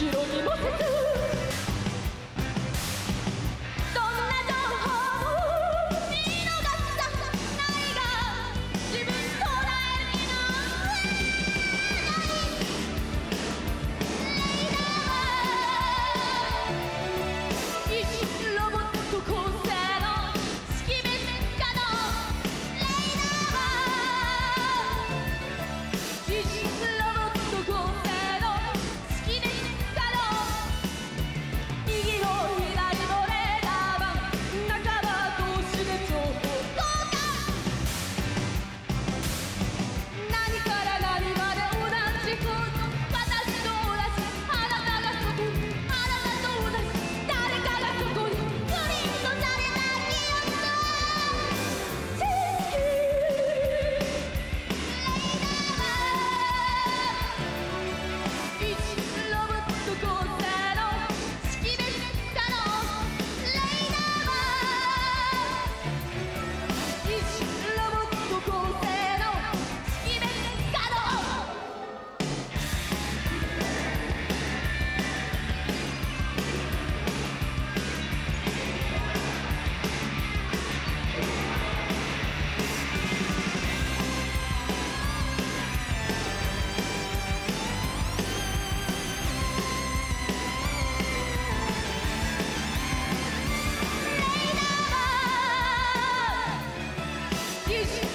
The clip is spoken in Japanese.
後ろにも You.